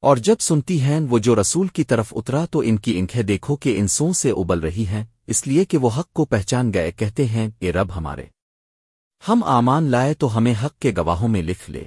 اور جب سنتی ہیں وہ جو رسول کی طرف اترا تو ان کی انکھیں دیکھو کہ انسوں سے ابل رہی ہیں، اس لیے کہ وہ حق کو پہچان گئے، کہتے ہیں کہ رب ہمارے۔ ہم آمان لائے تو ہمیں حق کے گواہوں میں لکھ لے۔